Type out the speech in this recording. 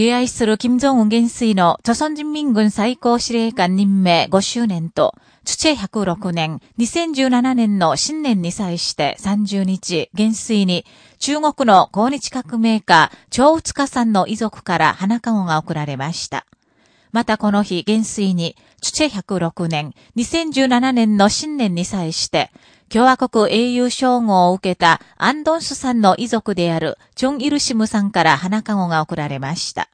敬愛する金正恩元帥の朝鮮人民軍最高司令官任命5周年と、土106年、2017年の新年に際して30日、元帥に中国の抗日革命家、長塚さんの遺族から花籠が贈られました。またこの日、元帥に、土106年、2017年の新年に際して、共和国英雄称号を受けたアンドンスさんの遺族であるチョン・イルシムさんから花籠が贈られました。